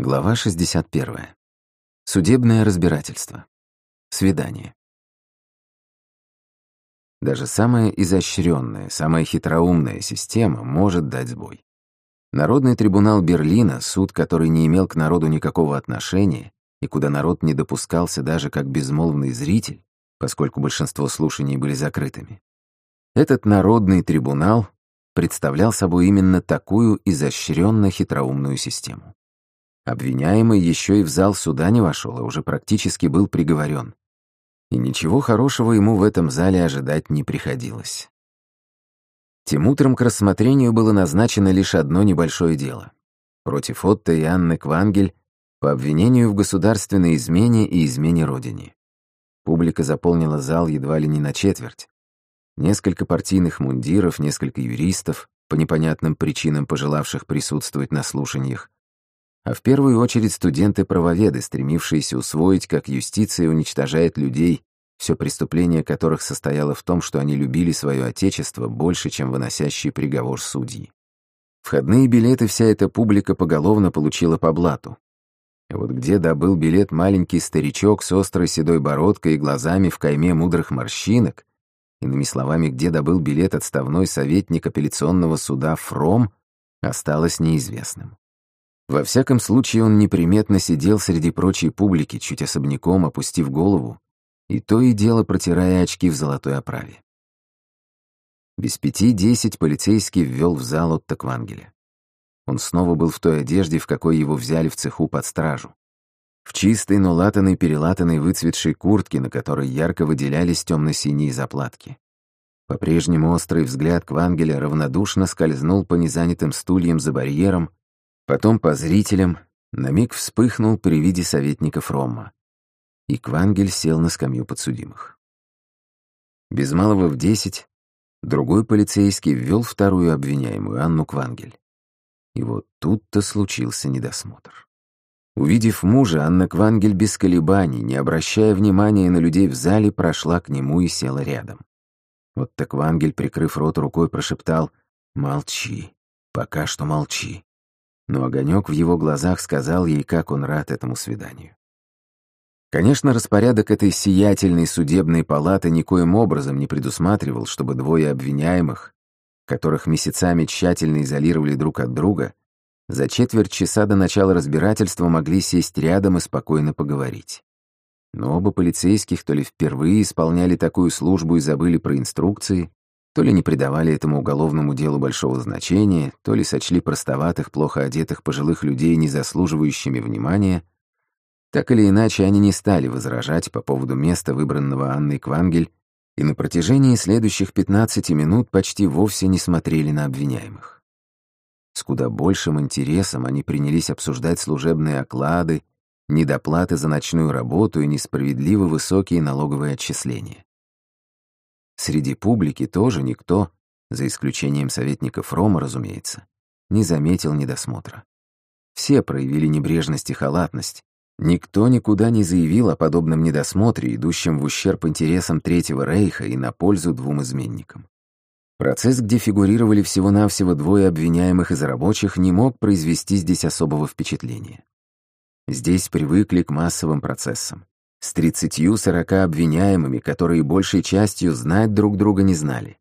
Глава 61. Судебное разбирательство. Свидание. Даже самая изощренная, самая хитроумная система может дать сбой. Народный трибунал Берлина, суд, который не имел к народу никакого отношения и куда народ не допускался даже как безмолвный зритель, поскольку большинство слушаний были закрытыми. Этот народный трибунал представлял собой именно такую изощренно-хитроумную систему. Обвиняемый еще и в зал суда не вошел, а уже практически был приговорен. И ничего хорошего ему в этом зале ожидать не приходилось. Тем утром к рассмотрению было назначено лишь одно небольшое дело. Против Отто и Анны Квангель по обвинению в государственной измене и измене Родине. Публика заполнила зал едва ли не на четверть. Несколько партийных мундиров, несколько юристов, по непонятным причинам пожелавших присутствовать на слушаниях, а в первую очередь студенты-правоведы, стремившиеся усвоить, как юстиция уничтожает людей, все преступление которых состояло в том, что они любили свое отечество больше, чем выносящий приговор судьи. Входные билеты вся эта публика поголовно получила по блату. А вот где добыл билет маленький старичок с острой седой бородкой и глазами в кайме мудрых морщинок, иными словами, где добыл билет отставной советник апелляционного суда Фром, осталось неизвестным. Во всяком случае, он неприметно сидел среди прочей публики, чуть особняком опустив голову, и то и дело протирая очки в золотой оправе. Без пяти десять полицейский ввел в зал от Таквангеля. Он снова был в той одежде, в какой его взяли в цеху под стражу. В чистой, но латаной, перелатанной выцветшей куртке, на которой ярко выделялись темно-синие заплатки. По-прежнему острый взгляд Квангеля равнодушно скользнул по незанятым стульям за барьером, Потом по зрителям на миг вспыхнул при виде советников Рома. И Квангель сел на скамью подсудимых. Без малого в десять другой полицейский ввел вторую обвиняемую, Анну Квангель. И вот тут-то случился недосмотр. Увидев мужа, Анна Квангель без колебаний, не обращая внимания на людей в зале, прошла к нему и села рядом. Вот так Квангель, прикрыв рот рукой, прошептал «Молчи, пока что молчи» но огонек в его глазах сказал ей, как он рад этому свиданию. Конечно, распорядок этой сиятельной судебной палаты никоим образом не предусматривал, чтобы двое обвиняемых, которых месяцами тщательно изолировали друг от друга, за четверть часа до начала разбирательства могли сесть рядом и спокойно поговорить. Но оба полицейских то ли впервые исполняли такую службу и забыли про инструкции, то ли не придавали этому уголовному делу большого значения, то ли сочли простоватых, плохо одетых пожилых людей незаслуживающими внимания. Так или иначе, они не стали возражать по поводу места, выбранного Анной Квангель, и на протяжении следующих 15 минут почти вовсе не смотрели на обвиняемых. С куда большим интересом они принялись обсуждать служебные оклады, недоплаты за ночную работу и несправедливо высокие налоговые отчисления. Среди публики тоже никто, за исключением советников Рома, разумеется, не заметил недосмотра. Все проявили небрежность и халатность. Никто никуда не заявил о подобном недосмотре, идущем в ущерб интересам Третьего Рейха и на пользу двум изменникам. Процесс, где фигурировали всего-навсего двое обвиняемых из рабочих, не мог произвести здесь особого впечатления. Здесь привыкли к массовым процессам с тридцатью-сорока обвиняемыми, которые большей частью знать друг друга не знали.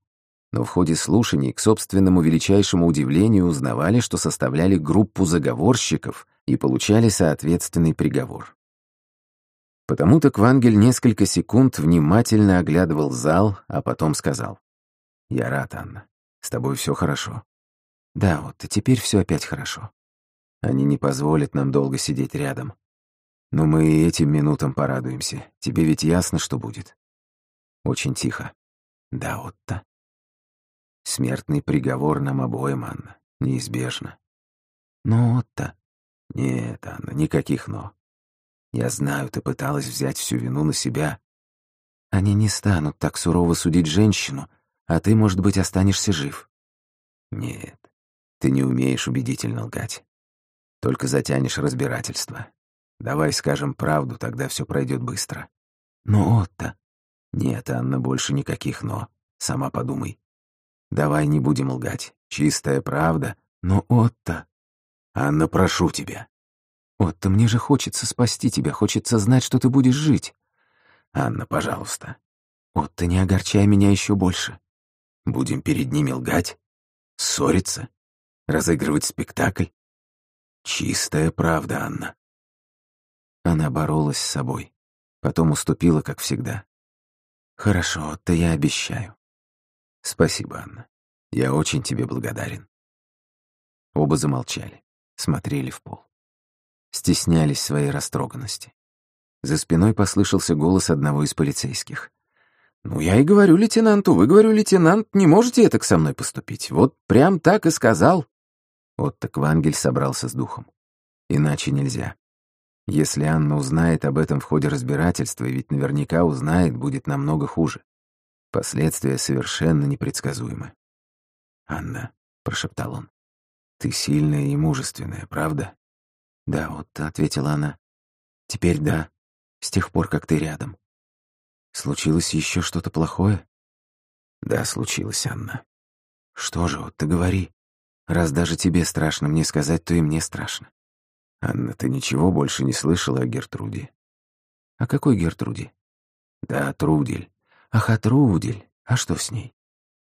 Но в ходе слушаний, к собственному величайшему удивлению, узнавали, что составляли группу заговорщиков и получали соответственный приговор. Потому-то Квангель несколько секунд внимательно оглядывал зал, а потом сказал. «Я рад, Анна. С тобой все хорошо». «Да, вот, и теперь все опять хорошо. Они не позволят нам долго сидеть рядом. Но мы и этим минутам порадуемся. Тебе ведь ясно, что будет. Очень тихо. Да, Отто. Смертный приговор нам обоим, Анна. Неизбежно. Но, Отто... Нет, Анна, никаких «но». Я знаю, ты пыталась взять всю вину на себя. Они не станут так сурово судить женщину, а ты, может быть, останешься жив. Нет, ты не умеешь убедительно лгать. Только затянешь разбирательство. Давай скажем правду, тогда все пройдет быстро. Но, Отто... Нет, Анна, больше никаких «но». Сама подумай. Давай не будем лгать. Чистая правда. Но, Отто... Анна, прошу тебя. Отто, мне же хочется спасти тебя, хочется знать, что ты будешь жить. Анна, пожалуйста. Отто, не огорчай меня еще больше. Будем перед ними лгать? Ссориться? Разыгрывать спектакль? Чистая правда, Анна. Она боролась с собой. Потом уступила, как всегда. Хорошо, Отто, я обещаю. Спасибо, Анна. Я очень тебе благодарен. Оба замолчали, смотрели в пол. Стеснялись своей растроганности. За спиной послышался голос одного из полицейских. «Ну, я и говорю лейтенанту, вы, говорю, лейтенант, не можете это со мной поступить. Вот прям так и сказал». Отто Квангель собрался с духом. Иначе нельзя. Если Анна узнает об этом в ходе разбирательства, ведь наверняка узнает, будет намного хуже. Последствия совершенно непредсказуемы. «Анна», — прошептал он, — «ты сильная и мужественная, правда?» «Да, вот», — ответила она. «Теперь да, с тех пор, как ты рядом. Случилось еще что-то плохое?» «Да, случилось, Анна». «Что же, вот ты говори. Раз даже тебе страшно мне сказать, то и мне страшно». «Анна, ты ничего больше не слышала о Гертруде?» «О какой Гертруде?» «Да, Трудель». «Ах, а Трудель. А что с ней?»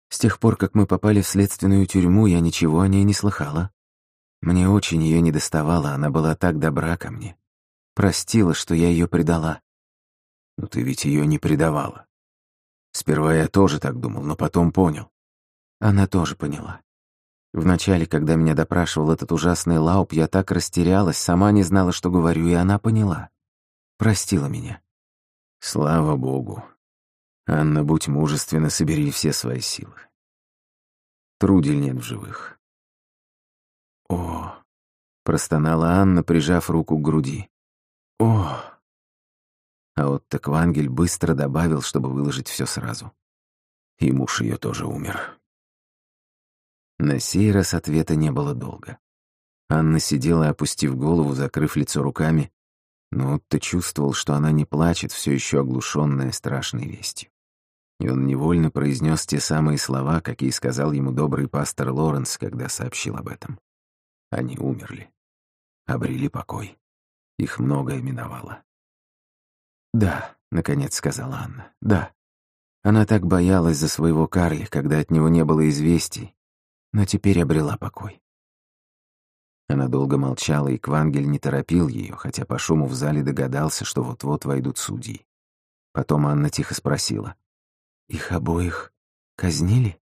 «С тех пор, как мы попали в следственную тюрьму, я ничего о ней не слыхала. Мне очень ее недоставало, она была так добра ко мне. Простила, что я ее предала». «Но ты ведь ее не предавала». «Сперва я тоже так думал, но потом понял». Она тоже поняла. Вначале, когда меня допрашивал этот ужасный лауп, я так растерялась, сама не знала, что говорю, и она поняла. Простила меня. Слава богу. Анна, будь мужественна, собери все свои силы. Трудель нет в живых. О, простонала Анна, прижав руку к груди. О. А вот так Вангель быстро добавил, чтобы выложить все сразу. И муж ее тоже умер. На сей раз ответа не было долго. Анна сидела, опустив голову, закрыв лицо руками, но Отто чувствовал, что она не плачет, все еще оглушенная страшной вестью. И он невольно произнес те самые слова, какие сказал ему добрый пастор Лоренс, когда сообщил об этом. Они умерли, обрели покой. Их многое миновало. «Да», — наконец сказала Анна, — «да». Она так боялась за своего Карли, когда от него не было известий, но теперь обрела покой. Она долго молчала, и Квангель не торопил ее, хотя по шуму в зале догадался, что вот-вот войдут судьи. Потом Анна тихо спросила. «Их обоих казнили?»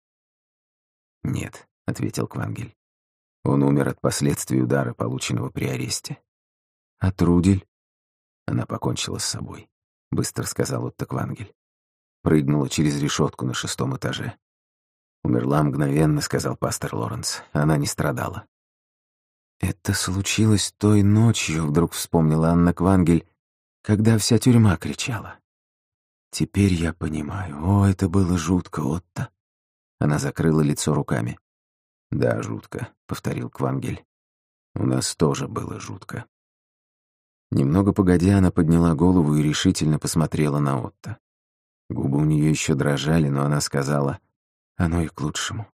«Нет», — ответил Квангель. «Он умер от последствий удара, полученного при аресте». «А Трудель?» Она покончила с собой, — быстро сказал Отто Квангель. Прыгнула через решетку на шестом этаже. «Умерла мгновенно», — сказал пастор Лоренс. Она не страдала. «Это случилось той ночью», — вдруг вспомнила Анна Квангель, когда вся тюрьма кричала. «Теперь я понимаю. О, это было жутко, Отто». Она закрыла лицо руками. «Да, жутко», — повторил Квангель. «У нас тоже было жутко». Немного погодя, она подняла голову и решительно посмотрела на Отто. Губы у нее еще дрожали, но она сказала — оно и к лучшему.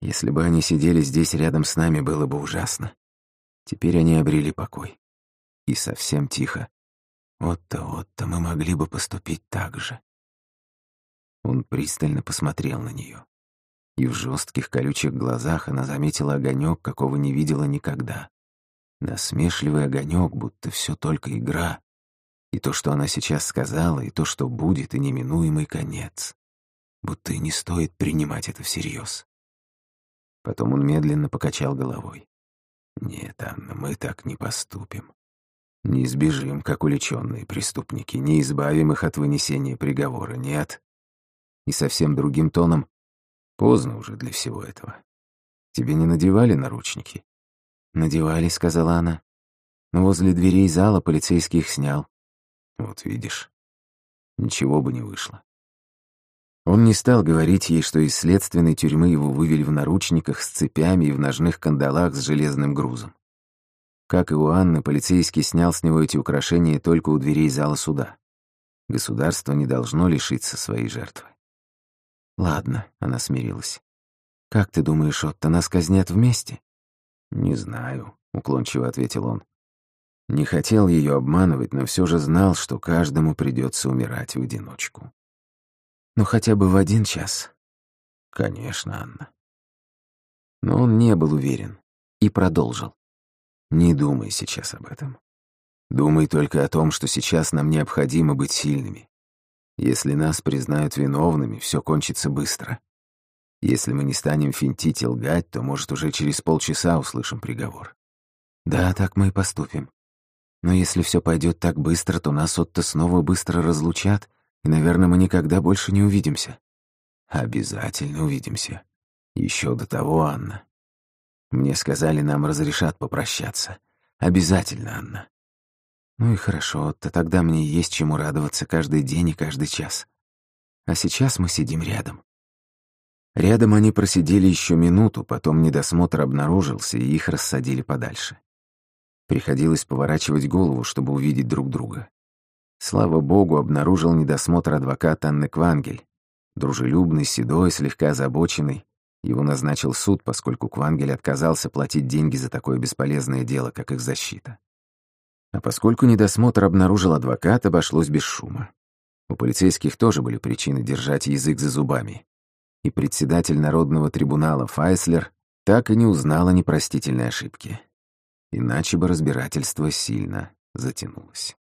Если бы они сидели здесь рядом с нами, было бы ужасно. Теперь они обрели покой. И совсем тихо. Отто, Отто, мы могли бы поступить так же. Он пристально посмотрел на нее. И в жестких колючих глазах она заметила огонек, какого не видела никогда. Насмешливый огонек, будто все только игра. И то, что она сейчас сказала, и то, что будет, и неминуемый конец будто и не стоит принимать это всерьез. Потом он медленно покачал головой. «Нет, Анна, мы так не поступим. Не сбежим, как уличенные преступники, не избавим их от вынесения приговора, нет». И совсем другим тоном «Поздно уже для всего этого. Тебе не надевали наручники?» «Надевали», — сказала она. «Но возле дверей зала полицейский их снял». «Вот видишь, ничего бы не вышло. Он не стал говорить ей, что из следственной тюрьмы его вывели в наручниках с цепями и в ножных кандалах с железным грузом. Как и у Анны, полицейский снял с него эти украшения только у дверей зала суда. Государство не должно лишиться своей жертвы. «Ладно», — она смирилась. «Как ты думаешь, Отто, нас казнят вместе?» «Не знаю», — уклончиво ответил он. Не хотел ее обманывать, но все же знал, что каждому придется умирать в одиночку. Ну хотя бы в один час. Конечно, Анна. Но он не был уверен и продолжил. Не думай сейчас об этом. Думай только о том, что сейчас нам необходимо быть сильными. Если нас признают виновными, все кончится быстро. Если мы не станем финтить и лгать, то, может, уже через полчаса услышим приговор. Да, так мы и поступим. Но если все пойдет так быстро, то нас Отто снова быстро разлучат, и, наверное, мы никогда больше не увидимся. Обязательно увидимся. Еще до того, Анна. Мне сказали, нам разрешат попрощаться. Обязательно, Анна. Ну и хорошо, Отто, тогда мне есть чему радоваться каждый день и каждый час. А сейчас мы сидим рядом. Рядом они просидели еще минуту, потом недосмотр обнаружился, и их рассадили подальше. Приходилось поворачивать голову, чтобы увидеть друг друга. Слава богу, обнаружил недосмотр адвокат Анны Квангель. Дружелюбный, седой, слегка озабоченный. Его назначил суд, поскольку Квангель отказался платить деньги за такое бесполезное дело, как их защита. А поскольку недосмотр обнаружил адвокат, обошлось без шума. У полицейских тоже были причины держать язык за зубами и председатель Народного трибунала Файслер так и не узнал о непростительной ошибке. Иначе бы разбирательство сильно затянулось.